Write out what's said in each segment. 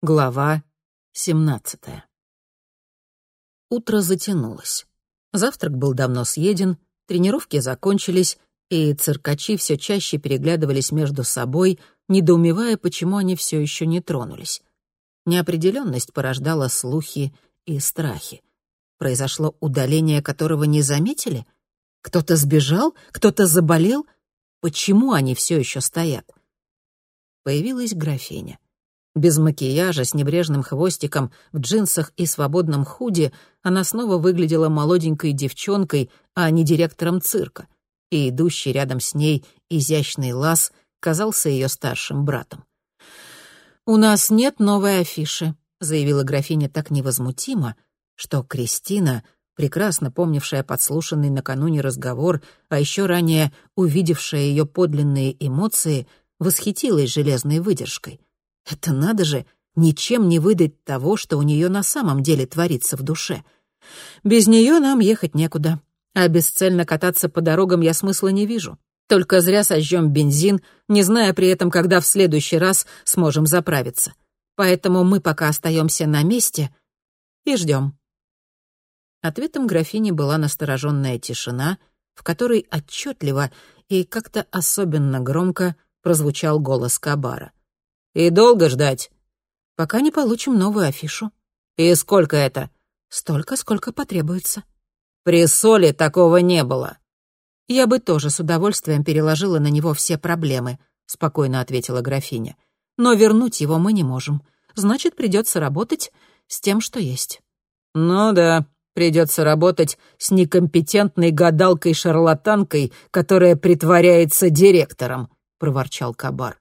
Глава 17 Утро затянулось. Завтрак был давно съеден, тренировки закончились, и циркачи все чаще переглядывались между собой, недоумевая, почему они все еще не тронулись. Неопределенность порождала слухи и страхи. Произошло удаление, которого не заметили? Кто-то сбежал? Кто-то заболел? Почему они все еще стоят? Появилась графиня. Без макияжа, с небрежным хвостиком, в джинсах и свободном худи она снова выглядела молоденькой девчонкой, а не директором цирка. И идущий рядом с ней изящный лаз казался ее старшим братом. «У нас нет новой афиши», — заявила графиня так невозмутимо, что Кристина, прекрасно помнившая подслушанный накануне разговор, а еще ранее увидевшая ее подлинные эмоции, восхитилась железной выдержкой — это надо же, ничем не выдать того, что у нее на самом деле творится в душе. Без нее нам ехать некуда, а бесцельно кататься по дорогам я смысла не вижу. Только зря сожжем бензин, не зная при этом, когда в следующий раз сможем заправиться. Поэтому мы пока остаемся на месте и ждем. Ответом графини была настороженная тишина, в которой отчетливо и как-то особенно громко прозвучал голос Кабара. «И долго ждать?» «Пока не получим новую афишу». «И сколько это?» «Столько, сколько потребуется». «При Соле такого не было». «Я бы тоже с удовольствием переложила на него все проблемы», — спокойно ответила графиня. «Но вернуть его мы не можем. Значит, придется работать с тем, что есть». «Ну да, придется работать с некомпетентной гадалкой-шарлатанкой, которая притворяется директором», — проворчал Кабар.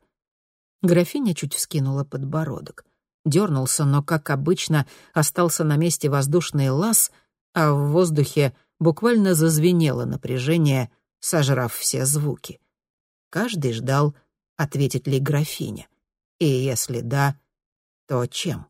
Графиня чуть вскинула подбородок. Дернулся, но, как обычно, остался на месте воздушный лаз, а в воздухе буквально зазвенело напряжение, сожрав все звуки. Каждый ждал, ответит ли графиня. И если да, то чем?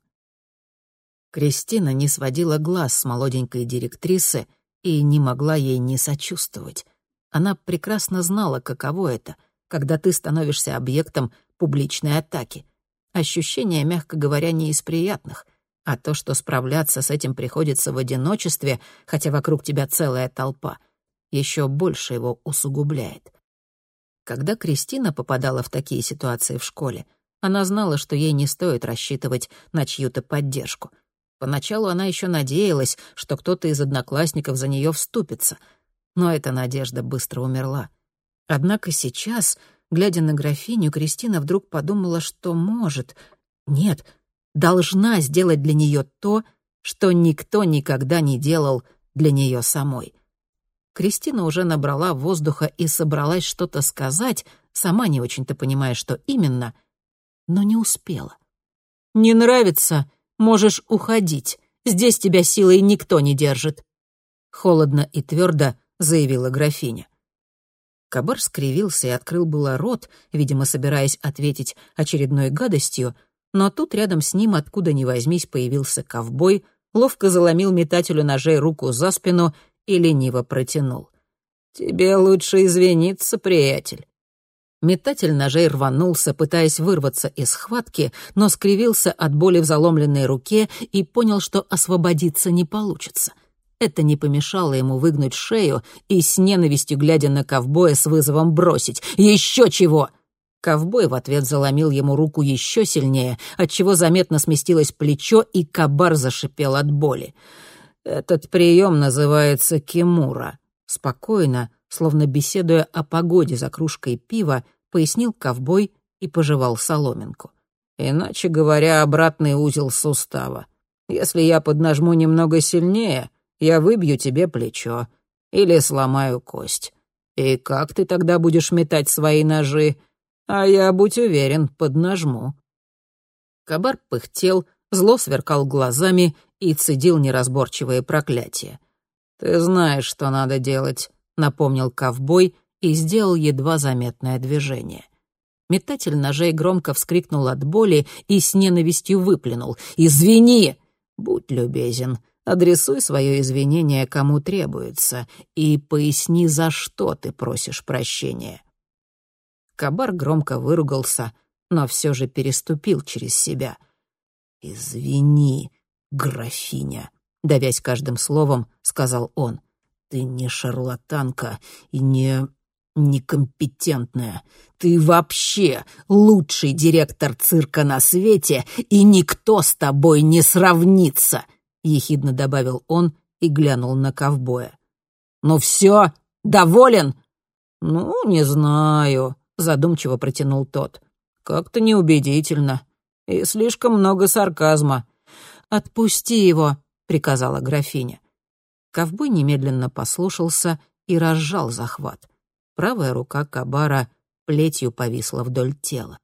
Кристина не сводила глаз с молоденькой директрисы и не могла ей не сочувствовать. Она прекрасно знала, каково это, когда ты становишься объектом публичной атаки. Ощущение, мягко говоря, не из приятных. А то, что справляться с этим приходится в одиночестве, хотя вокруг тебя целая толпа, еще больше его усугубляет. Когда Кристина попадала в такие ситуации в школе, она знала, что ей не стоит рассчитывать на чью-то поддержку. Поначалу она еще надеялась, что кто-то из одноклассников за нее вступится, но эта надежда быстро умерла. Однако сейчас Глядя на графиню, Кристина вдруг подумала, что может, нет, должна сделать для нее то, что никто никогда не делал для нее самой. Кристина уже набрала воздуха и собралась что-то сказать, сама не очень-то понимая, что именно, но не успела. «Не нравится? Можешь уходить. Здесь тебя силой никто не держит», — холодно и твердо заявила графиня. Кабар скривился и открыл было рот, видимо, собираясь ответить очередной гадостью, но тут рядом с ним, откуда ни возьмись, появился ковбой, ловко заломил метателю ножей руку за спину и лениво протянул. «Тебе лучше извиниться, приятель». Метатель ножей рванулся, пытаясь вырваться из схватки, но скривился от боли в заломленной руке и понял, что освободиться не получится — это не помешало ему выгнуть шею и с ненавистью, глядя на ковбоя, с вызовом бросить. «Еще чего!» Ковбой в ответ заломил ему руку еще сильнее, отчего заметно сместилось плечо, и кабар зашипел от боли. «Этот прием называется кимура», — спокойно, словно беседуя о погоде за кружкой пива, пояснил ковбой и пожевал соломинку. «Иначе говоря, обратный узел сустава. Если я поднажму немного сильнее, я выбью тебе плечо или сломаю кость. И как ты тогда будешь метать свои ножи? А я, будь уверен, поднажму». Кабар пыхтел, зло сверкал глазами и цедил неразборчивые проклятия. «Ты знаешь, что надо делать», — напомнил ковбой и сделал едва заметное движение. Метатель ножей громко вскрикнул от боли и с ненавистью выплюнул. «Извини!» «Будь любезен, Адресуй свое извинение кому требуется и поясни, за что ты просишь прощения». Кабар громко выругался, но все же переступил через себя. «Извини, графиня», — давясь каждым словом, сказал он. «Ты не шарлатанка и не... некомпетентная. Ты вообще лучший директор цирка на свете, и никто с тобой не сравнится», — ехидно добавил он и глянул на ковбоя. «Ну все, доволен?» «Ну, не знаю», — задумчиво протянул тот. «Как-то неубедительно. И слишком много сарказма». «Отпусти его», — приказала графиня. Ковбой немедленно послушался и разжал захват. Правая рука Кабара плетью повисла вдоль тела.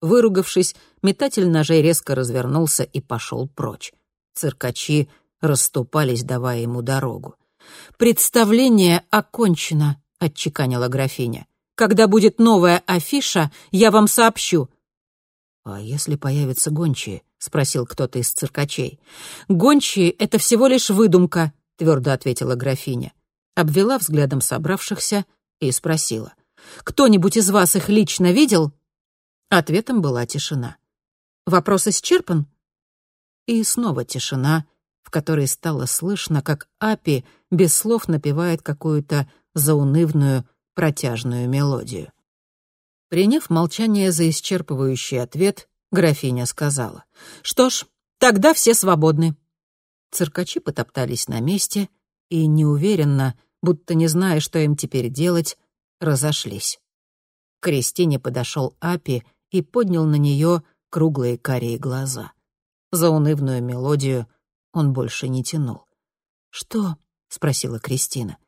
Выругавшись, метатель ножей резко развернулся и пошел прочь. Циркачи расступались, давая ему дорогу. «Представление окончено», — отчеканила графиня. «Когда будет новая афиша, я вам сообщу». «А если появятся гончие?» — спросил кто-то из циркачей. «Гончие — это всего лишь выдумка», — твердо ответила графиня. Обвела взглядом собравшихся и спросила. «Кто-нибудь из вас их лично видел?» Ответом была тишина. «Вопрос исчерпан?» И снова тишина, в которой стало слышно, как Апи без слов напевает какую-то заунывную протяжную мелодию. Приняв молчание за исчерпывающий ответ, графиня сказала, «Что ж, тогда все свободны». Циркачи потоптались на месте и неуверенно, будто не зная, что им теперь делать, разошлись. К Кристине подошел Апи и поднял на нее круглые карие глаза. За унывную мелодию он больше не тянул. «Что?» — спросила Кристина.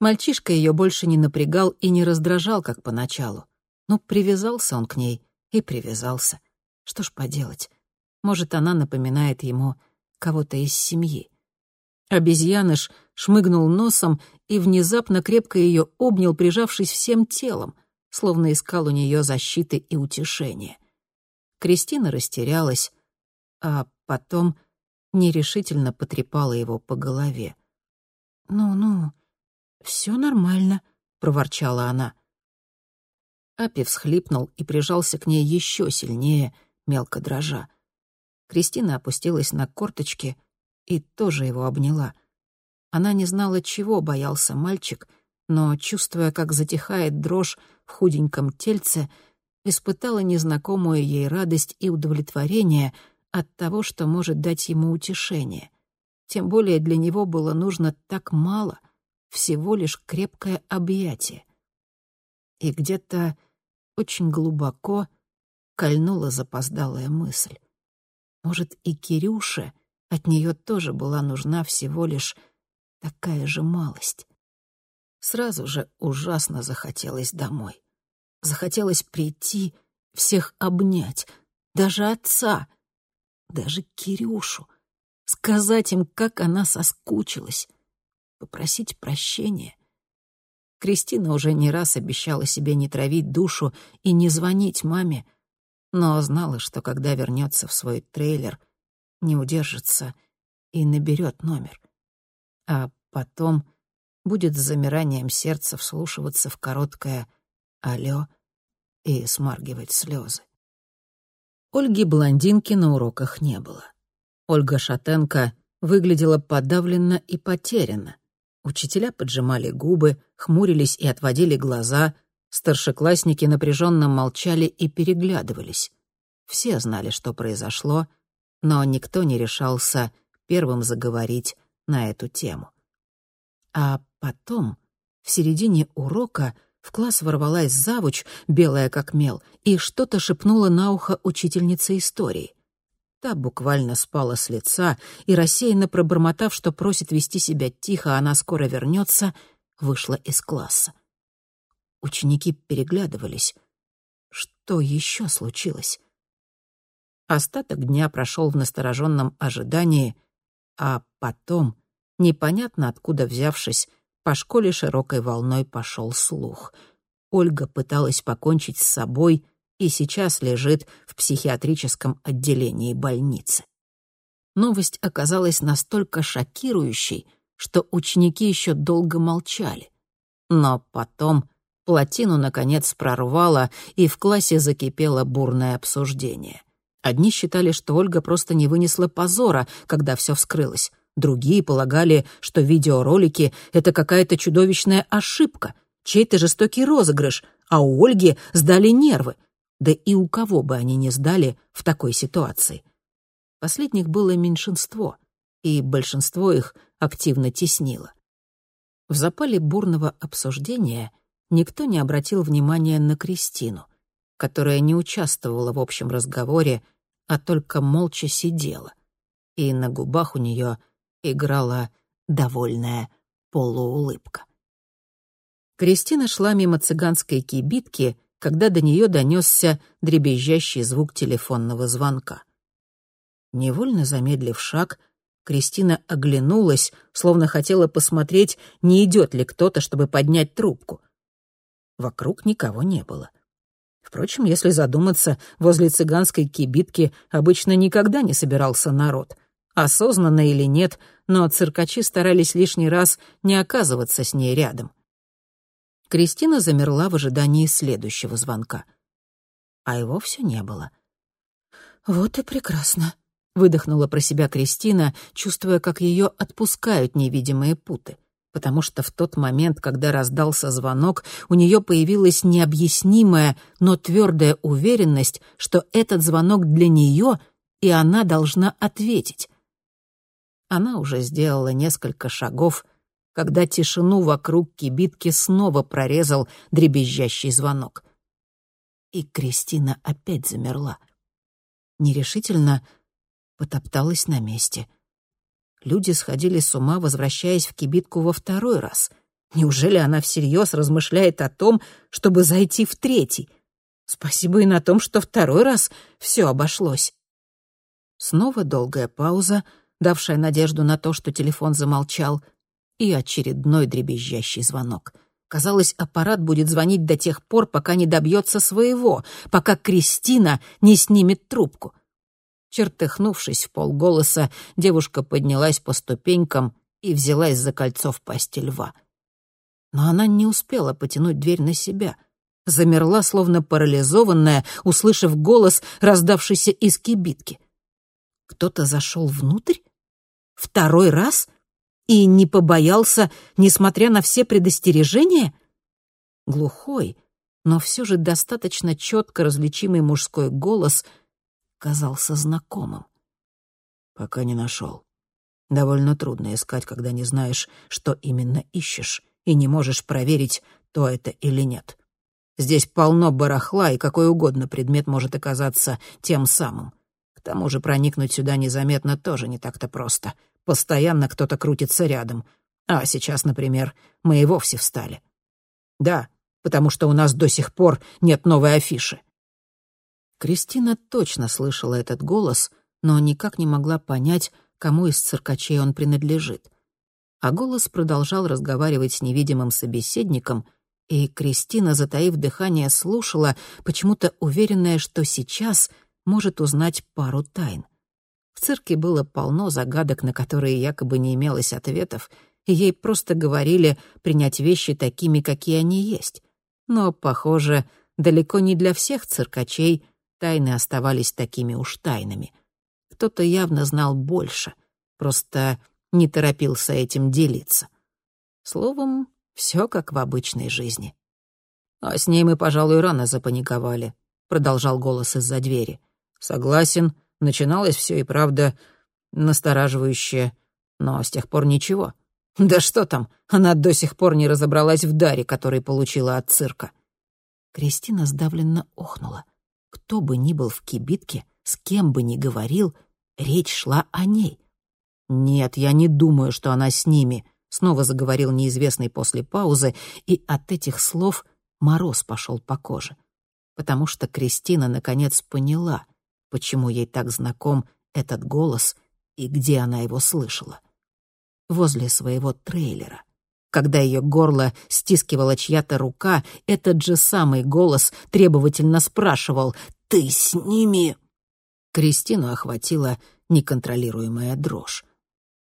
Мальчишка ее больше не напрягал и не раздражал, как поначалу. Но привязался он к ней и привязался. Что ж поделать? Может, она напоминает ему кого-то из семьи. Обезьяныш шмыгнул носом и внезапно крепко ее обнял, прижавшись всем телом, словно искал у нее защиты и утешения. Кристина растерялась, а потом нерешительно потрепала его по голове. «Ну-ну, все нормально», — проворчала она. Апи всхлипнул и прижался к ней еще сильнее, мелко дрожа. Кристина опустилась на корточки и тоже его обняла. Она не знала, чего боялся мальчик, но, чувствуя, как затихает дрожь в худеньком тельце, испытала незнакомую ей радость и удовлетворение — от того, что может дать ему утешение. Тем более для него было нужно так мало, всего лишь крепкое объятие. И где-то очень глубоко кольнула запоздалая мысль. Может, и Кирюше от нее тоже была нужна всего лишь такая же малость. Сразу же ужасно захотелось домой. Захотелось прийти, всех обнять, даже отца, даже Кирюшу, сказать им, как она соскучилась, попросить прощения. Кристина уже не раз обещала себе не травить душу и не звонить маме, но знала, что когда вернется в свой трейлер, не удержится и наберет номер. А потом будет с замиранием сердца вслушиваться в короткое «Алло» и смаргивать слезы. Ольги-блондинки на уроках не было. Ольга Шатенко выглядела подавленно и потерянно. Учителя поджимали губы, хмурились и отводили глаза, старшеклассники напряженно молчали и переглядывались. Все знали, что произошло, но никто не решался первым заговорить на эту тему. А потом, в середине урока, в класс ворвалась завуч, белая как мел, и что-то шепнула на ухо учительнице истории. Та буквально спала с лица и, рассеянно пробормотав, что просит вести себя тихо, она скоро вернется, вышла из класса. Ученики переглядывались. Что еще случилось? Остаток дня прошел в настороженном ожидании, а потом, непонятно откуда взявшись, по школе широкой волной пошел слух. Ольга пыталась покончить с собой и сейчас лежит в психиатрическом отделении больницы. Новость оказалась настолько шокирующей, что ученики еще долго молчали. Но потом плотину, наконец, прорвало, и в классе закипело бурное обсуждение. Одни считали, что Ольга просто не вынесла позора, когда все вскрылось. Другие полагали, что видеоролики — это какая-то чудовищная ошибка, чей-то жестокий розыгрыш, а у Ольги сдали нервы. Да и у кого бы они не сдали в такой ситуации. Последних было меньшинство, и большинство их активно теснило. В запале бурного обсуждения никто не обратил внимания на Кристину, которая не участвовала в общем разговоре, а только молча сидела, и на губах у нее играла довольная полуулыбка. Кристина шла мимо цыганской кибитки, когда до нее донесся дребезжащий звук телефонного звонка. Невольно замедлив шаг, Кристина оглянулась, словно хотела посмотреть, не идет ли кто-то, чтобы поднять трубку. Вокруг никого не было. Впрочем, если задуматься, возле цыганской кибитки обычно никогда не собирался народ. Осознанно или нет, но циркачи старались лишний раз не оказываться с ней рядом. Кристина замерла в ожидании следующего звонка. А его все не было. «Вот и прекрасно», выдохнула про себя Кристина, чувствуя, как ее отпускают невидимые путы. Потому что в тот момент, когда раздался звонок, у нее появилась необъяснимая, но твердая уверенность, что этот звонок для нее, и она должна ответить. Она уже сделала несколько шагов, когда тишину вокруг кибитки снова прорезал дребезжащий звонок. И Кристина опять замерла. Нерешительно потопталась на месте. Люди сходили с ума, возвращаясь в кибитку во второй раз. Неужели она всерьез размышляет о том, чтобы зайти в третий? Спасибо и на том, что второй раз все обошлось. Снова долгая пауза, давшая надежду на то, что телефон замолчал, и очередной дребезжащий звонок. Казалось, аппарат будет звонить до тех пор, пока не добьется своего, пока Кристина не снимет трубку — Чертыхнувшись в полголоса, девушка поднялась по ступенькам и взялась за кольцо в пасти льва. Но она не успела потянуть дверь на себя. Замерла, словно парализованная, услышав голос, раздавшийся из кибитки. Кто-то зашел внутрь? Второй раз? И не побоялся, несмотря на все предостережения? Глухой, но все же достаточно четко различимый мужской голос — казался знакомым. Пока не нашел. Довольно трудно искать, когда не знаешь, что именно ищешь, и не можешь проверить, то это или нет. Здесь полно барахла, и какой угодно предмет может оказаться тем самым. Тому же проникнуть сюда незаметно тоже не так-то просто. Постоянно кто-то крутится рядом. А сейчас, например, мы и вовсе встали. Да, потому что у нас до сих пор нет новой афиши. Кристина точно слышала этот голос, но никак не могла понять, кому из циркачей он принадлежит. А голос продолжал разговаривать с невидимым собеседником, и Кристина, затаив дыхание, слушала, почему-то уверенная, что сейчас может узнать пару тайн. В цирке было полно загадок, на которые якобы не имелось ответов, и ей просто говорили принять вещи такими, какие они есть. Но, похоже, далеко не для всех циркачей — Тайны оставались такими уж тайнами. Кто-то явно знал больше, просто не торопился этим делиться. Словом, все как в обычной жизни. «А с ней мы, пожалуй, рано запаниковали», — продолжал голос из-за двери. «Согласен, начиналось все и правда настораживающе, но с тех пор ничего. Да что там, она до сих пор не разобралась в даре, который получила от цирка». Кристина сдавленно охнула. Кто бы ни был в кибитке, с кем бы ни говорил, речь шла о ней. «Нет, я не думаю, что она с ними», — снова заговорил неизвестный после паузы, и от этих слов мороз пошел по коже. Потому что Кристина наконец поняла, почему ей так знаком этот голос и где она его слышала. Возле своего трейлера. Когда ее горло стискивала чья-то рука, этот же самый голос требовательно спрашивал «Ты с ними?» Кристину охватила неконтролируемая дрожь.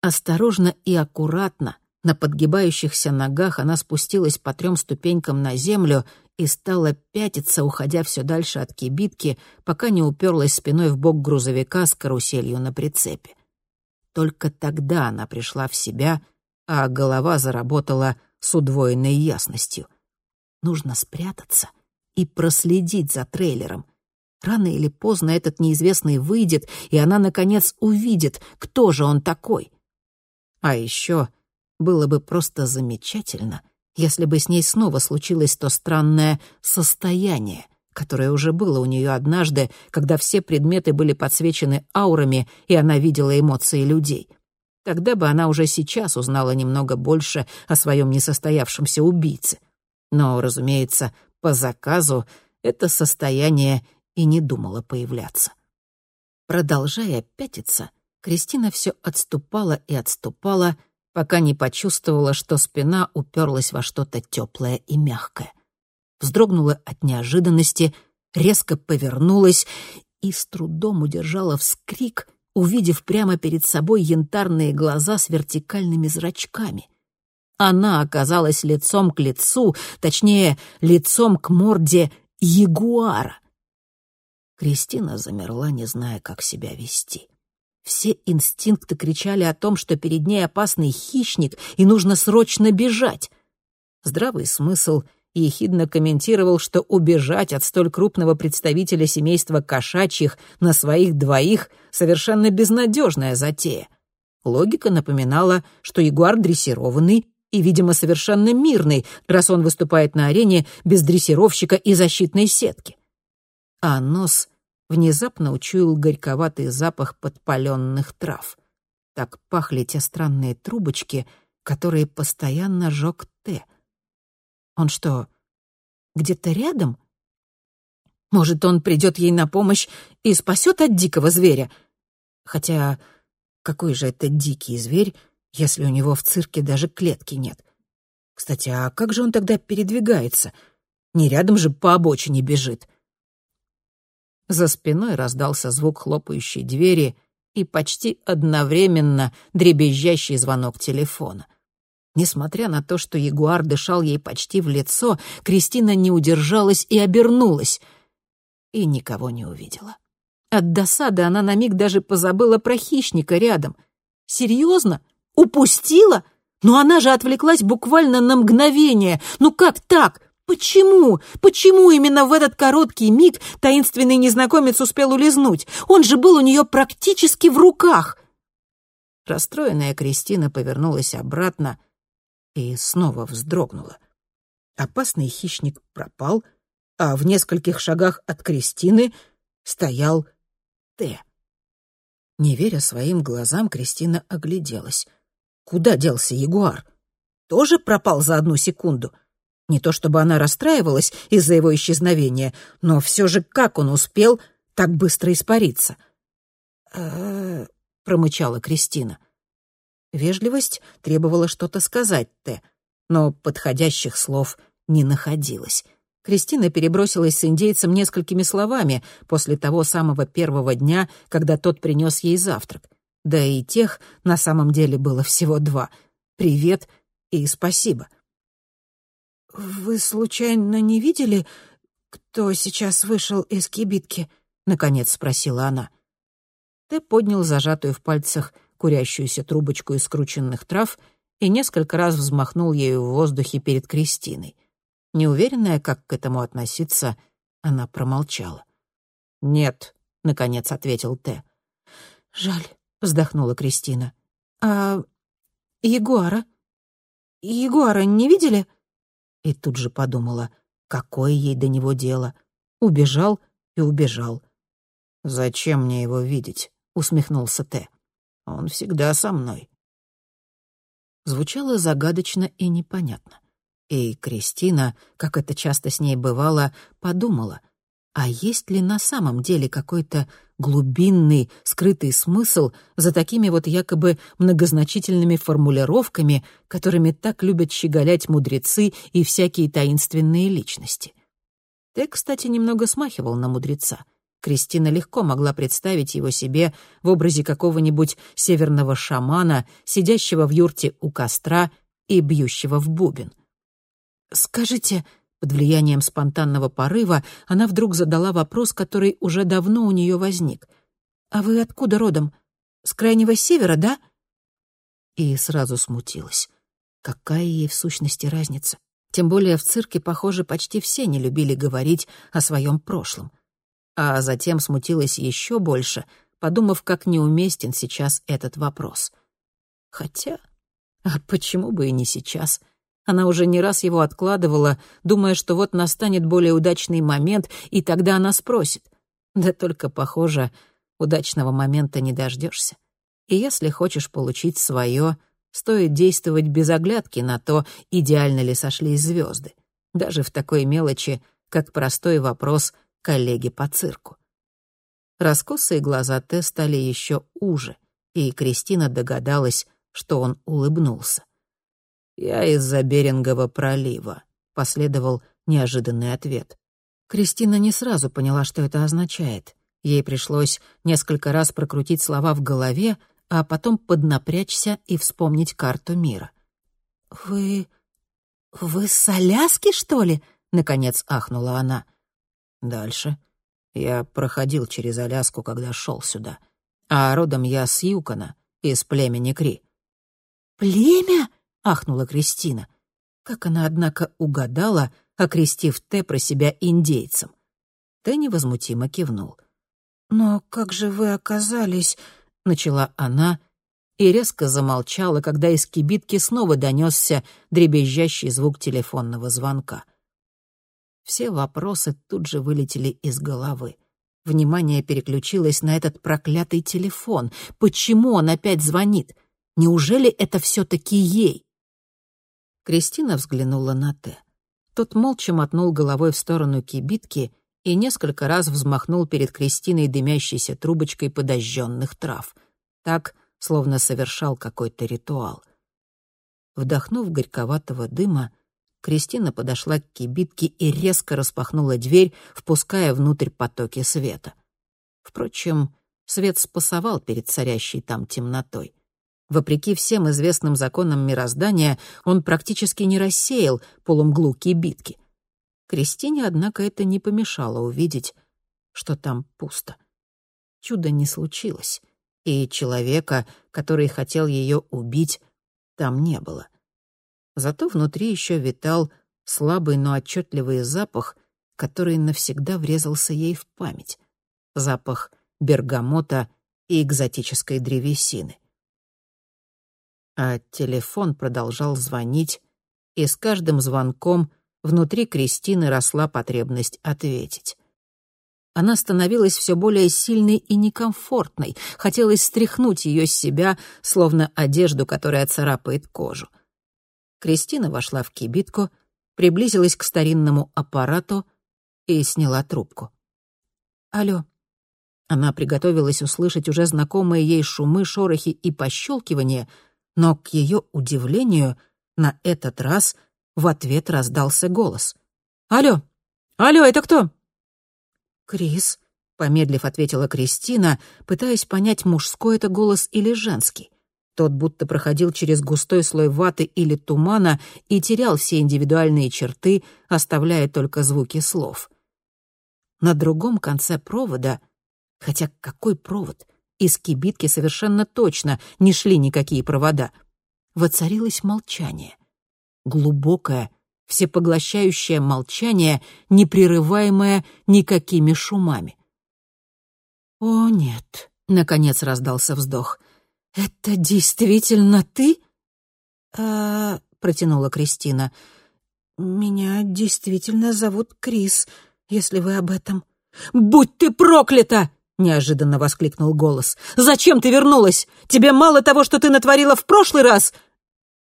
Осторожно и аккуратно, на подгибающихся ногах она спустилась по трем ступенькам на землю и стала пятиться, уходя все дальше от кибитки, пока не уперлась спиной в бок грузовика с каруселью на прицепе. Только тогда она пришла в себя, а голова заработала с удвоенной ясностью. Нужно спрятаться и проследить за трейлером. Рано или поздно этот неизвестный выйдет, и она, наконец, увидит, кто же он такой. А еще было бы просто замечательно, если бы с ней снова случилось то странное состояние, которое уже было у нее однажды, когда все предметы были подсвечены аурами, и она видела эмоции людей. Тогда бы она уже сейчас узнала немного больше о своем несостоявшемся убийце. Но, разумеется, по заказу это состояние и не думала появляться. Продолжая пятиться, Кристина все отступала и отступала, пока не почувствовала, что спина уперлась во что-то теплое и мягкое. Вздрогнула от неожиданности, резко повернулась и с трудом удержала вскрик, увидев прямо перед собой янтарные глаза с вертикальными зрачками. Она оказалась лицом к лицу, точнее, лицом к морде ягуара. Кристина замерла, не зная, как себя вести. Все инстинкты кричали о том, что перед ней опасный хищник и нужно срочно бежать. Здравый смысл ехидно комментировал, что убежать от столь крупного представителя семейства кошачьих на своих двоих — совершенно безнадежная затея. Логика напоминала, что ягуар дрессированный и, видимо, совершенно мирный, раз он выступает на арене без дрессировщика и защитной сетки. А нос внезапно учуял горьковатый запах подпаленных трав. Так пахли те странные трубочки, которые постоянно жёг Т. Он что, где-то рядом? Может, он придет ей на помощь и спасет от дикого зверя? Хотя какой же это дикий зверь, если у него в цирке даже клетки нет? Кстати, а как же он тогда передвигается? Не рядом же по обочине бежит. За спиной раздался звук хлопающей двери и почти одновременно дребезжащий звонок телефона. Несмотря на то, что ягуар дышал ей почти в лицо, Кристина не удержалась и обернулась. И никого не увидела. От досады она на миг даже позабыла про хищника рядом. «Серьезно? Упустила? Но она же отвлеклась буквально на мгновение. Ну как так? Почему? Почему именно в этот короткий миг таинственный незнакомец успел улизнуть? Он же был у нее практически в руках. Расстроенная Кристина повернулась обратно и снова вздрогнула. Опасный хищник пропал, а в нескольких шагах от Кристины стоял Т. Не веря своим глазам, Кристина огляделась. Куда делся ягуар? Тоже пропал за одну секунду — не то чтобы она расстраивалась из-за его исчезновения, но все же как он успел так быстро испариться? «Э-э-э», промычала Кристина. Вежливость требовала что-то сказать Т, но подходящих слов не находилось. Кристина перебросилась с индейцем несколькими словами после того самого первого дня, когда тот принес ей завтрак. Да и тех на самом деле было всего два — «привет» и «спасибо». «Вы случайно не видели, кто сейчас вышел из кибитки?» — наконец спросила она. Тэ поднял зажатую в пальцах курящуюся трубочку из скрученных трав и несколько раз взмахнул ею в воздухе перед Кристиной. Неуверенная, как к этому относиться, она промолчала. «Нет», — наконец ответил Тэ. «Жаль», — вздохнула Кристина. «А Егора? Егора не видели?» И тут же подумала, какое ей до него дело. Убежал и убежал. «Зачем мне его видеть?» — усмехнулся Т. «Он всегда со мной». Звучало загадочно и непонятно. И Кристина, как это часто с ней бывало, подумала — а есть ли на самом деле какой-то глубинный, скрытый смысл за такими вот якобы многозначительными формулировками, которыми так любят щеголять мудрецы и всякие таинственные личности? Ты, кстати, немного смахивал на мудреца. Кристина легко могла представить его себе в образе какого-нибудь северного шамана, сидящего в юрте у костра и бьющего в бубен. «Скажите», Под влиянием спонтанного порыва она вдруг задала вопрос, который уже давно у нее возник. «А вы откуда родом? С крайнего севера, да?» И сразу смутилась. Какая ей в сущности разница? Тем более в цирке, похоже, почти все не любили говорить о своем прошлом. А затем смутилась еще больше, подумав, как неуместен сейчас этот вопрос. Хотя, а почему бы и не сейчас? Она уже не раз его откладывала, думая, что вот настанет более удачный момент, и тогда она спросит. Да только, похоже, удачного момента не дождешься. И если хочешь получить свое, стоит действовать без оглядки на то, идеально ли сошлись звезды, даже в такой мелочи, как простой вопрос коллеги по цирку. Раскосые глаза Т стали еще уже, и Кристина догадалась, что он улыбнулся. «Я из-за Берингового пролива», — последовал неожиданный ответ. Кристина не сразу поняла, что это означает. Ей пришлось несколько раз прокрутить слова в голове, а потом поднапрячься и вспомнить карту мира. «Вы... вы с Аляски, что ли?» — наконец ахнула она. Дальше. Я проходил через Аляску, когда шел сюда. А родом я с Юкона, из племени Кри. «Племя?» — ахнула Кристина. Как она, однако, угадала, окрестив Т про себя индейцем. Т невозмутимо кивнул. «Но как же вы оказались...» — начала она и резко замолчала, когда из кибитки снова донесся дребезжащий звук телефонного звонка. Все вопросы тут же вылетели из головы. Внимание переключилось на этот проклятый телефон. Почему он опять звонит? Неужели это все-таки ей? Кристина взглянула на Т. Тот молча мотнул головой в сторону кибитки и несколько раз взмахнул перед Кристиной дымящейся трубочкой подожженных трав. Так, словно совершал какой-то ритуал. Вдохнув горьковатого дыма, Кристина подошла к кибитке и резко распахнула дверь, впуская внутрь потоки света. Впрочем, свет спасовал перед царящей там темнотой. Вопреки всем известным законам мироздания, он практически не рассеял полумглу кибитки. Кристине, однако, это не помешало увидеть, что там пусто. Чудо не случилось, и человека, который хотел ее убить, там не было. Зато внутри еще витал слабый, но отчетливый запах, который навсегда врезался ей в память. Запах бергамота и экзотической древесины. А телефон продолжал звонить, и с каждым звонком внутри Кристины росла потребность ответить. Она становилась все более сильной и некомфортной, хотелось стряхнуть ее с себя, словно одежду, которая царапает кожу. Кристина вошла в кибитку, приблизилась к старинному аппарату и сняла трубку. «Алло». Она приготовилась услышать уже знакомые ей шумы, шорохи и пощелкивания — но, к ее удивлению, на этот раз в ответ раздался голос. «Алло! Алло, это кто?» «Крис», — помедлив ответила Кристина, пытаясь понять, мужской это голос или женский. Тот будто проходил через густой слой ваты или тумана и терял все индивидуальные черты, оставляя только звуки слов. На другом конце провода, хотя какой провод, из кибитки совершенно точно не шли никакие провода. Воцарилось молчание. Глубокое, всепоглощающее молчание, непрерываемое никакими шумами. «О, нет», — наконец раздался вздох. «Это действительно ты?» «А...» — протянула Кристина. «Меня действительно зовут Крис, если вы об этом». «Будь ты проклята!» — неожиданно воскликнул голос. «Зачем ты вернулась? Тебе мало того, что ты натворила в прошлый раз?»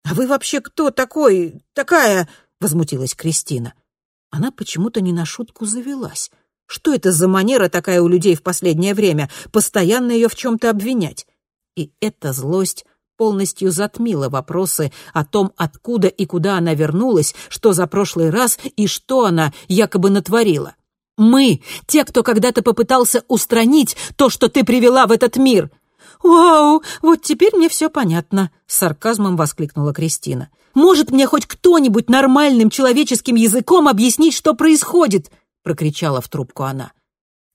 «А вы вообще кто такой, такая?» — возмутилась Кристина. Она почему-то не на шутку завелась. Что это за манера такая у людей в последнее время? Постоянно ее в чем-то обвинять. И эта злость полностью затмила вопросы о том, откуда и куда она вернулась, что за прошлый раз и что она якобы натворила. Мы, те, кто когда-то попытался устранить то, что ты привела в этот мир. «Вау, вот теперь мне все понятно», — с сарказмом воскликнула Кристина. «Может мне хоть кто-нибудь нормальным человеческим языком объяснить, что происходит?» — прокричала в трубку она.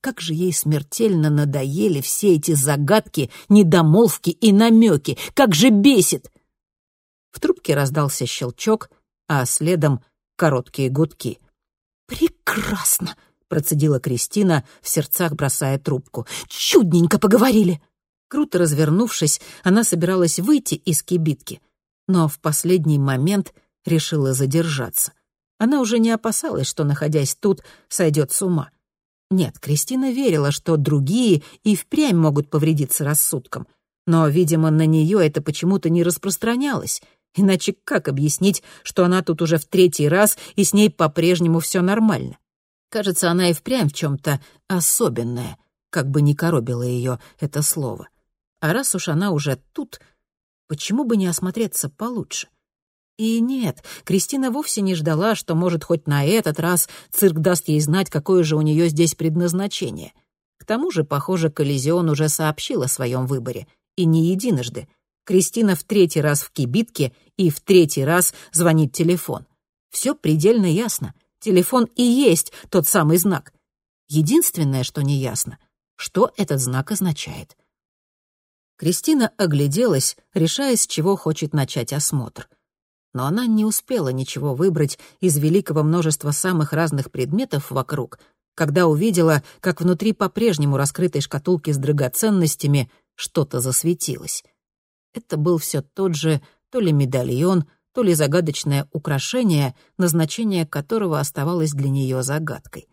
Как же ей смертельно надоели все эти загадки, недомолвки и намеки! Как же бесит! В трубке раздался щелчок, а следом короткие гудки. «Прекрасно!» — процедила Кристина, в сердцах бросая трубку. «Чудненько поговорили!» Круто развернувшись, она собиралась выйти из кибитки, но в последний момент решила задержаться. Она уже не опасалась, что, находясь тут, сойдет с ума. Нет, Кристина верила, что другие и впрямь могут повредиться рассудком. Но, видимо, на нее это почему-то не распространялось. Иначе как объяснить, что она тут уже в третий раз, и с ней по-прежнему все нормально? Кажется, она и впрямь в чем-то особенная, как бы ни коробило ее это слово. А раз уж она уже тут, почему бы не осмотреться получше? И нет, Кристина вовсе не ждала, что, может, хоть на этот раз цирк даст ей знать, какое же у нее здесь предназначение. К тому же, похоже, Коллизион уже сообщил о своем выборе, и не единожды. Кристина в третий раз в кибитке и в третий раз звонит телефон. Все предельно ясно. Телефон и есть тот самый знак. Единственное, что не ясно, что этот знак означает. Кристина огляделась, решая, с чего хочет начать осмотр но она не успела ничего выбрать из великого множества самых разных предметов вокруг, когда увидела, как внутри по-прежнему раскрытой шкатулки с драгоценностями что-то засветилось. Это был все тот же то ли медальон, то ли загадочное украшение, назначение которого оставалось для нее загадкой.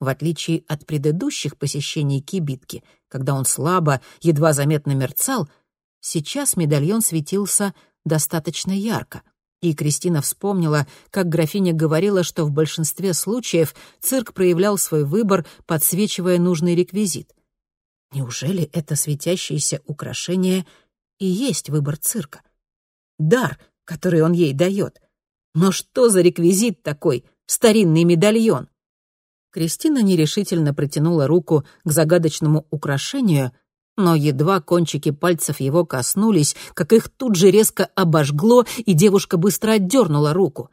В отличие от предыдущих посещений кибитки, когда он слабо, едва заметно мерцал, сейчас медальон светился достаточно ярко — и Кристина вспомнила, как графиня говорила, что в большинстве случаев цирк проявлял свой выбор, подсвечивая нужный реквизит. Неужели это светящееся украшение и есть выбор цирка? Дар, который он ей дает. Но что за реквизит такой, старинный медальон? Кристина нерешительно протянула руку к загадочному украшению — но едва кончики пальцев его коснулись, как их тут же резко обожгло, и девушка быстро отдернула руку.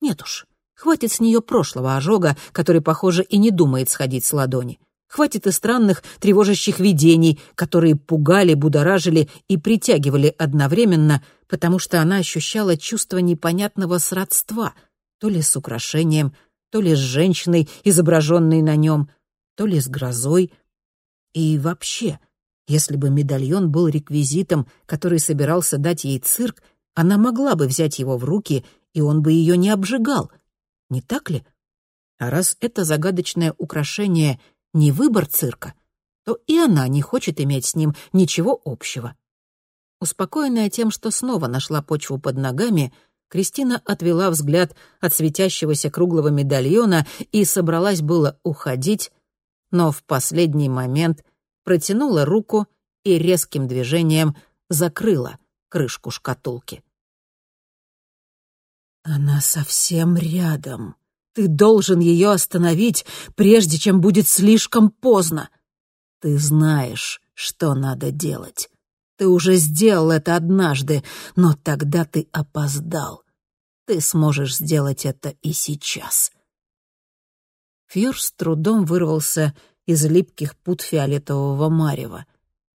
Нет уж, хватит с нее прошлого ожога, который, похоже, и не думает сходить с ладони. Хватит и странных, тревожащих видений, которые пугали, будоражили и притягивали одновременно, потому что она ощущала чувство непонятного сродства, то ли с украшением, то ли с женщиной, изображенной на нем, то ли с грозой. И вообще, если бы медальон был реквизитом, который собирался дать ей цирк, она могла бы взять его в руки, и он бы ее не обжигал. Не так ли? А раз это загадочное украшение не выбор цирка, то и она не хочет иметь с ним ничего общего. Успокоенная тем, что снова нашла почву под ногами, Кристина отвела взгляд от светящегося круглого медальона и собралась было уходить, но в последний момент протянула руку и резким движением закрыла крышку шкатулки. «Она совсем рядом. Ты должен ее остановить, прежде чем будет слишком поздно. Ты знаешь, что надо делать. Ты уже сделал это однажды, но тогда ты опоздал. Ты сможешь сделать это и сейчас». Фьюр с трудом вырвался из липких пут фиолетового марева.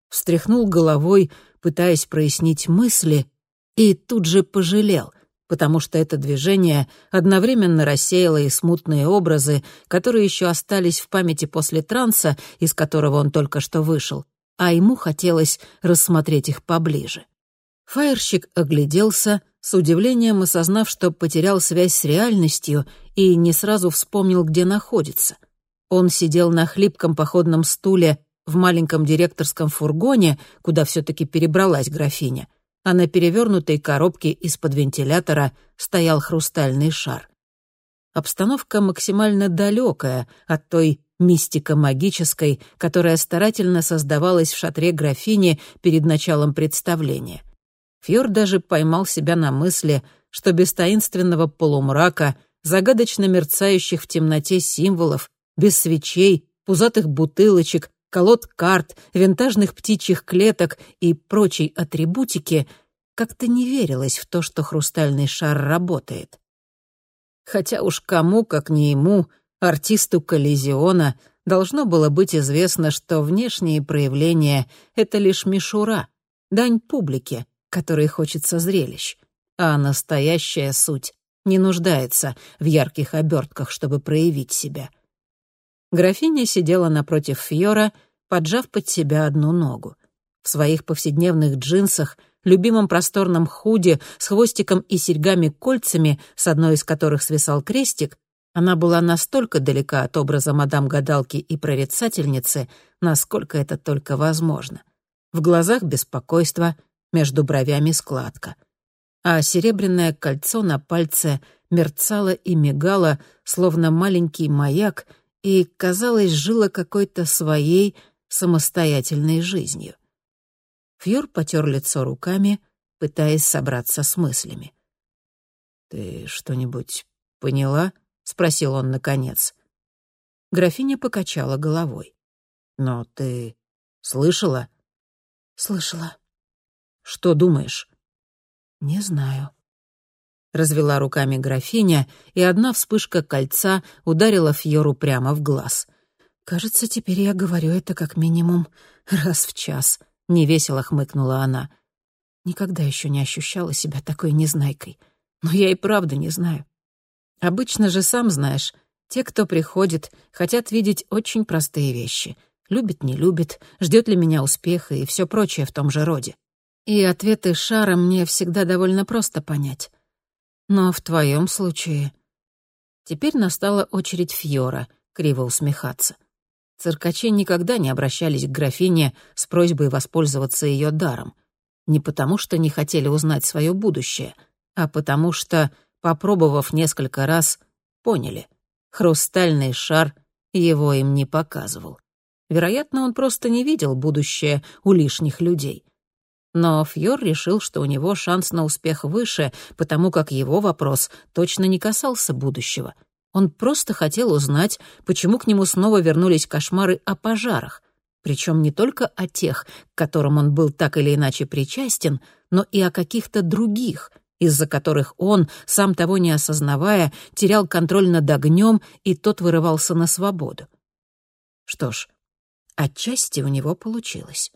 Встряхнул головой, пытаясь прояснить мысли, и тут же пожалел, потому что это движение одновременно рассеяло и смутные образы, которые еще остались в памяти после транса, из которого он только что вышел, а ему хотелось рассмотреть их поближе. Фаерщик огляделся, с удивлением осознав, что потерял связь с реальностью и не сразу вспомнил, где находится — он сидел на хлипком походном стуле в маленьком директорском фургоне, куда все-таки перебралась графиня, а на перевернутой коробке из-под вентилятора стоял хрустальный шар. Обстановка максимально далекая от той мистико-магической, которая старательно создавалась в шатре графини перед началом представления. Фьор даже поймал себя на мысли, что без таинственного полумрака, загадочно мерцающих в темноте символов без свечей, пузатых бутылочек, колод карт, винтажных птичьих клеток и прочей атрибутики, как-то не верилось в то, что хрустальный шар работает. Хотя уж кому, как не ему, артисту Коллизиона, должно было быть известно, что внешние проявления — это лишь мишура, дань публике, которой хочется зрелищ, а настоящая суть не нуждается в ярких обертках, чтобы проявить себя. Графиня сидела напротив Фьора, поджав под себя одну ногу. В своих повседневных джинсах, любимом просторном худе с хвостиком и серьгами-кольцами, с одной из которых свисал крестик, она была настолько далека от образа мадам-гадалки и прорицательницы, насколько это только возможно. В глазах беспокойство, между бровями складка — а серебряное кольцо на пальце мерцало и мигало, словно маленький маяк, и, казалось, жило какой-то своей самостоятельной жизнью. Фьор потер лицо руками, пытаясь собраться с мыслями. «Ты что-нибудь поняла?» — спросил он наконец. Графиня покачала головой. «Но ты слышала?» «Слышала». «Что думаешь?» «Не знаю». Развела руками графиня, и одна вспышка кольца ударила Фьору прямо в глаз. «Кажется, теперь я говорю это как минимум раз в час», — невесело хмыкнула она. Никогда еще не ощущала себя такой незнайкой. Но я и правда не знаю. Обычно же, сам знаешь, те, кто приходит, хотят видеть очень простые вещи. Любит, не любит, ждет ли меня успеха и все прочее в том же роде и ответы Шара мне всегда довольно просто понять. Но в твоем случае... Теперь настала очередь Фьора криво усмехаться. Циркачи никогда не обращались к графине с просьбой воспользоваться ее даром. Не потому, что не хотели узнать свое будущее, а потому что, попробовав несколько раз, поняли — хрустальный шар его им не показывал. Вероятно, он просто не видел будущее у лишних людей. Но Фьор решил, что у него шанс на успех выше, потому как его вопрос точно не касался будущего. Он просто хотел узнать, почему к нему снова вернулись кошмары о пожарах. Причем не только о тех, к которым он был так или иначе причастен, но и о каких-то других, из-за которых он, сам того не осознавая, терял контроль над огнем, и тот вырывался на свободу. Что ж, отчасти у него получилось.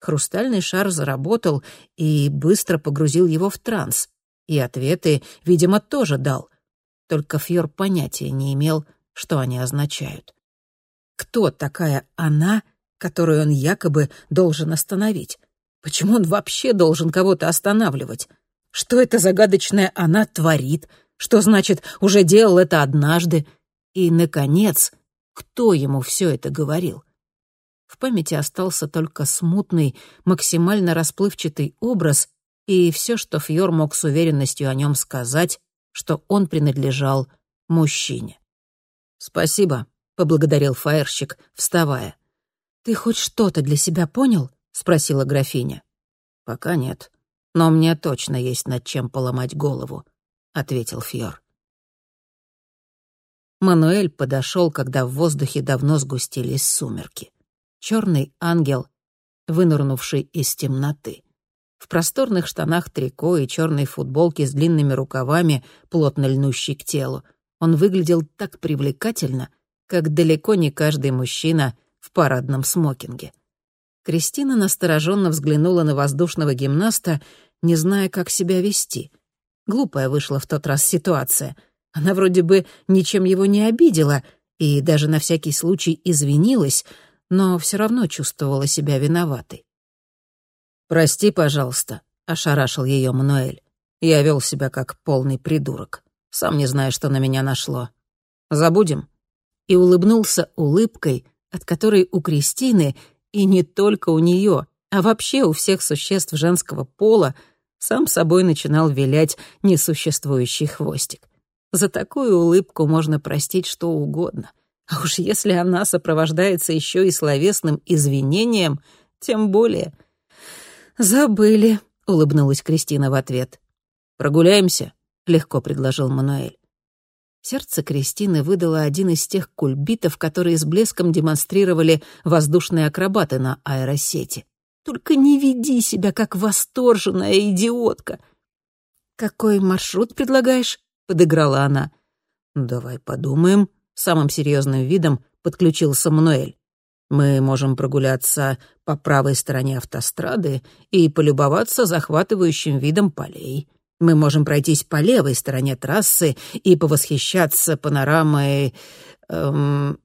Хрустальный шар заработал и быстро погрузил его в транс. И ответы, видимо, тоже дал. Только Фьор понятия не имел, что они означают. Кто такая она, которую он якобы должен остановить? Почему он вообще должен кого-то останавливать? Что эта загадочная она творит? Что значит «уже делал это однажды»? И, наконец, кто ему все это говорил? В памяти остался только смутный, максимально расплывчатый образ и все, что Фьор мог с уверенностью о нем сказать, что он принадлежал мужчине. «Спасибо», — поблагодарил фаерщик, вставая. «Ты хоть что-то для себя понял?» — спросила графиня. «Пока нет, но мне точно есть над чем поломать голову», — ответил Фьор. Мануэль подошел, когда в воздухе давно сгустились сумерки черный ангел, вынырнувший из темноты. В просторных штанах трико и черной футболке с длинными рукавами, плотно льнущей к телу, он выглядел так привлекательно, как далеко не каждый мужчина в парадном смокинге. Кристина настороженно взглянула на воздушного гимнаста, не зная, как себя вести. Глупая вышла в тот раз ситуация. Она вроде бы ничем его не обидела и даже на всякий случай извинилась, но все равно чувствовала себя виноватой. «Прости, пожалуйста», — ошарашил ее Мануэль. «Я вел себя как полный придурок. Сам не знаю, что на меня нашло. Забудем?» И улыбнулся улыбкой, от которой у Кристины, и не только у нее, а вообще у всех существ женского пола, сам собой начинал вилять несуществующий хвостик. За такую улыбку можно простить что угодно. А уж если она сопровождается еще и словесным извинением, тем более. «Забыли», — улыбнулась Кристина в ответ. «Прогуляемся», — легко предложил Мануэль. Сердце Кристины выдало один из тех кульбитов, которые с блеском демонстрировали воздушные акробаты на аэросети. «Только не веди себя, как восторженная идиотка!» «Какой маршрут предлагаешь?» — подыграла она. «Давай подумаем», — самым серьезным видом подключился Мануэль. «Мы можем прогуляться по правой стороне автострады и полюбоваться захватывающим видом полей. Мы можем пройтись по левой стороне трассы и повосхищаться панорамой... Эм,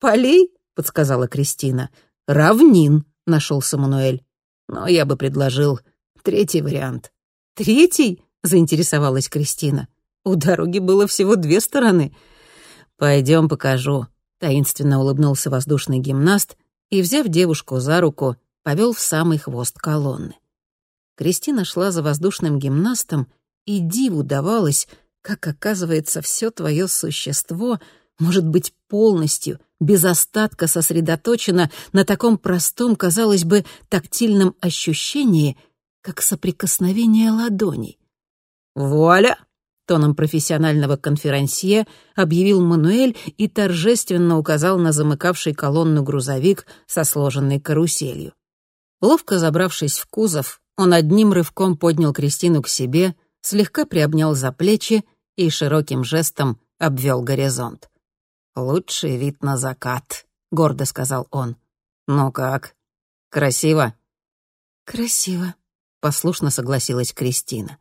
«Полей?» — подсказала Кристина. «Равнин», — нашел Самуэль. «Но я бы предложил третий вариант». «Третий?» — заинтересовалась Кристина. «У дороги было всего две стороны». «Пойдем покажу», — таинственно улыбнулся воздушный гимнаст и, взяв девушку за руку, повел в самый хвост колонны. Кристина шла за воздушным гимнастом, и диву давалось, как, оказывается, все твое существо может быть полностью, без остатка сосредоточено на таком простом, казалось бы, тактильном ощущении, как соприкосновение ладоней. «Вуаля!» — тоном профессионального конферансье объявил Мануэль и торжественно указал на замыкавший колонну грузовик со сложенной каруселью. Ловко забравшись в кузов, он одним рывком поднял Кристину к себе, слегка приобнял за плечи и широким жестом обвел горизонт. «Лучший вид на закат», — гордо сказал он. «Ну как? Красиво?» «Красиво», — послушно согласилась Кристина.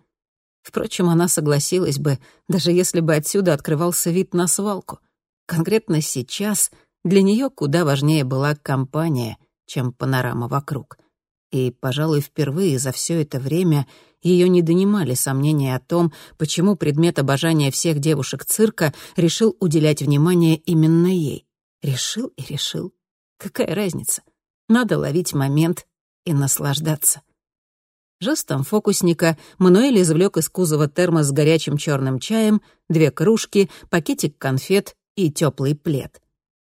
Впрочем, она согласилась бы, даже если бы отсюда открывался вид на свалку. Конкретно сейчас для нее куда важнее была компания, чем панорама вокруг и, пожалуй, впервые за все это время ее не донимали сомнения о том, почему предмет обожания всех девушек цирка решил уделять внимание именно ей. Решил и решил. Какая разница? Надо ловить момент и наслаждаться. Жестом фокусника Мануэль извлек из кузова термос с горячим черным чаем, две кружки, пакетик конфет и теплый плед.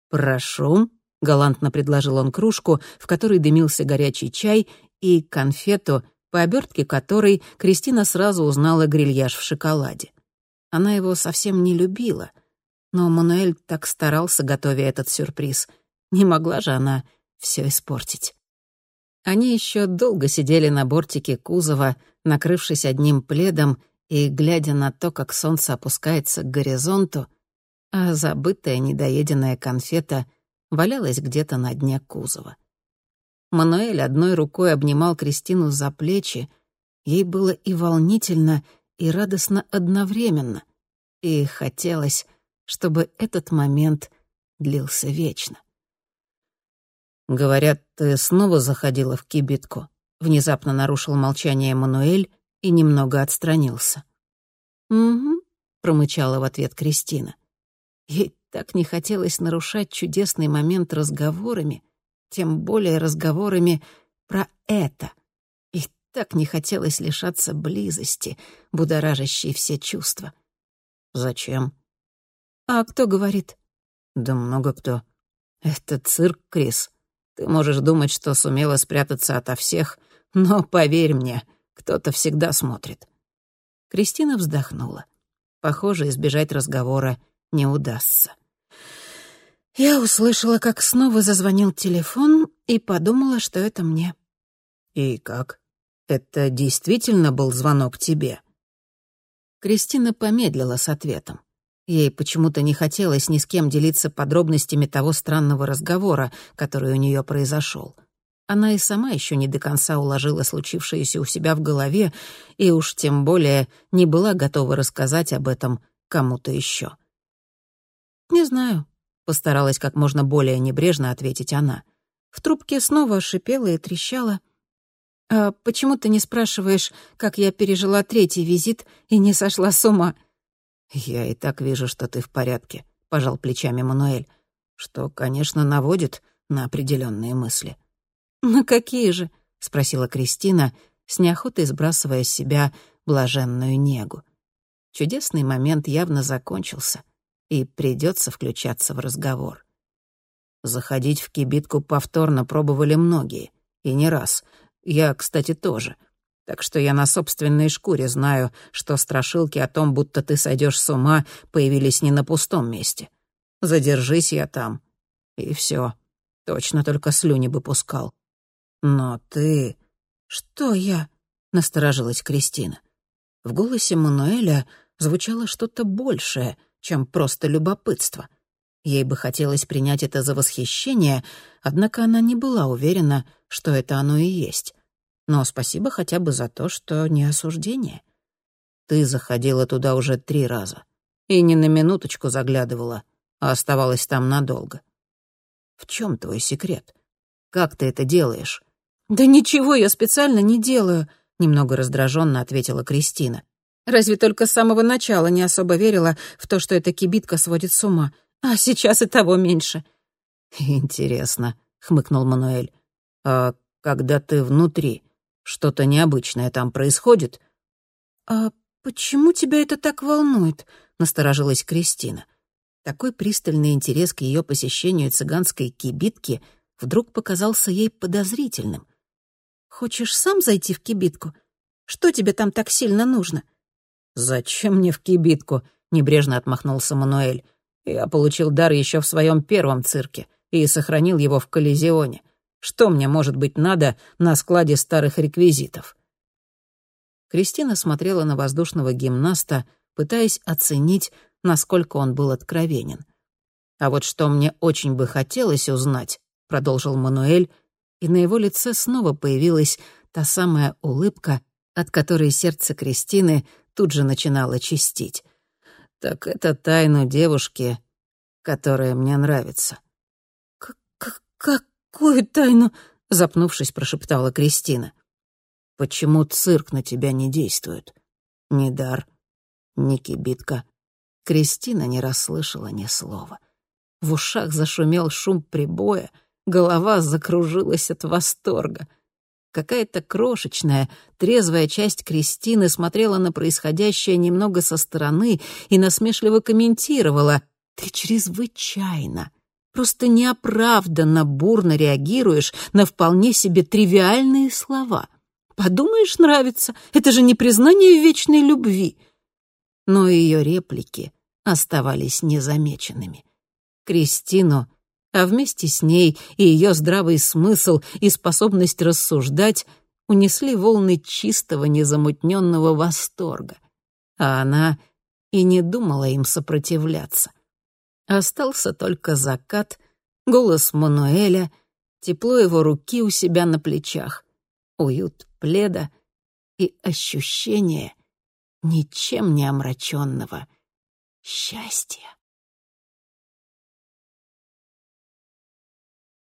«Прошу», Галантно предложил он кружку, в которой дымился горячий чай, и конфету, по обертке которой Кристина сразу узнала грильяж в шоколаде. Она его совсем не любила, но Мануэль так старался, готовя этот сюрприз. Не могла же она все испортить. Они еще долго сидели на бортике кузова, накрывшись одним пледом и глядя на то, как солнце опускается к горизонту, а забытая недоеденная конфета — валялась где-то на дне кузова. Мануэль одной рукой обнимал Кристину за плечи. Ей было и волнительно, и радостно одновременно. И хотелось, чтобы этот момент длился вечно. «Говорят, ты снова заходила в кибитку», — внезапно нарушил молчание Мануэль и немного отстранился. «Угу», — промычала в ответ Кристина. Ей так не хотелось нарушать чудесный момент разговорами, тем более разговорами про это. И так не хотелось лишаться близости, будоражащей все чувства. «Зачем?» «А кто говорит?» «Да много кто. Это цирк, Крис. Ты можешь думать, что сумела спрятаться ото всех, но поверь мне, кто-то всегда смотрит». Кристина вздохнула. Похоже, избежать разговора не удастся. Я услышала, как снова зазвонил телефон и подумала, что это мне. «И как? Это действительно был звонок тебе?» Кристина помедлила с ответом. Ей почему-то не хотелось ни с кем делиться подробностями того странного разговора, который у нее произошел. Она и сама еще не до конца уложила случившееся у себя в голове, и уж тем более не была готова рассказать об этом кому-то еще. «Не знаю», — постаралась как можно более небрежно ответить она. В трубке снова шипела и трещала. «А почему ты не спрашиваешь, как я пережила третий визит и не сошла с ума?» «Я и так вижу, что ты в порядке», — пожал плечами Мануэль, что, конечно, наводит на определенные мысли. «На какие же?» — спросила Кристина, с неохотой сбрасывая с себя блаженную негу. Чудесный момент явно закончился — и придется включаться в разговор. Заходить в кибитку повторно пробовали многие, и не раз. Я, кстати, тоже. Так что я на собственной шкуре знаю, что страшилки о том, будто ты сойдешь с ума, появились не на пустом месте. Задержись я там, и все. Точно только слюни бы пускал. Но ты... Что я? Насторожилась Кристина. В голосе Мануэля звучало что-то большее, чем просто любопытство. Ей бы хотелось принять это за восхищение, однако она не была уверена, что это оно и есть. Но спасибо хотя бы за то, что не осуждение. Ты заходила туда уже три раза. И не на минуточку заглядывала, а оставалась там надолго. В чем твой секрет? Как ты это делаешь? Да ничего я специально не делаю, немного раздраженно ответила Кристина. Разве только с самого начала не особо верила в то, что эта кибитка сводит с ума. А сейчас и того меньше. Интересно, хмыкнул Мануэль. А когда ты внутри, что-то необычное там происходит? А почему тебя это так волнует? насторожилась Кристина. Такой пристальный интерес к ее посещению цыганской кибитки вдруг показался ей подозрительным. «Хочешь сам зайти в кибитку? Что тебе там так сильно нужно?» «Зачем мне в кибитку?» — небрежно отмахнулся Мануэль. «Я получил дар еще в своем первом цирке и сохранил его в Коллизионе. Что мне, может быть, надо на складе старых реквизитов?» Кристина смотрела на воздушного гимнаста, пытаясь оценить, насколько он был откровенен. «А вот что мне очень бы хотелось узнать», — продолжил Мануэль, и на его лице снова появилась та самая улыбка, от которой сердце Кристины тут же начинала чистить. «Так это тайну девушки, которая мне нравится». «Какую тайну?» — запнувшись, прошептала Кристина. «Почему цирк на тебя не действует? Ни дар, ни кибитка». Кристина не расслышала ни слова. В ушах зашумел шум прибоя, голова закружилась от восторга — Какая-то крошечная, трезвая часть Кристины смотрела на происходящее немного со стороны и насмешливо комментировала. «Ты чрезвычайно, просто неоправданно бурно реагируешь на вполне себе тривиальные слова. Подумаешь, нравится, это же не признание вечной любви». Но ее реплики оставались незамеченными. Кристину а вместе с ней и ее здравый смысл и способность рассуждать унесли волны чистого незамутненного восторга. А она и не думала им сопротивляться. Остался только закат, голос Мануэля, тепло его руки у себя на плечах, уют пледа и ощущение ничем не омраченного счастья.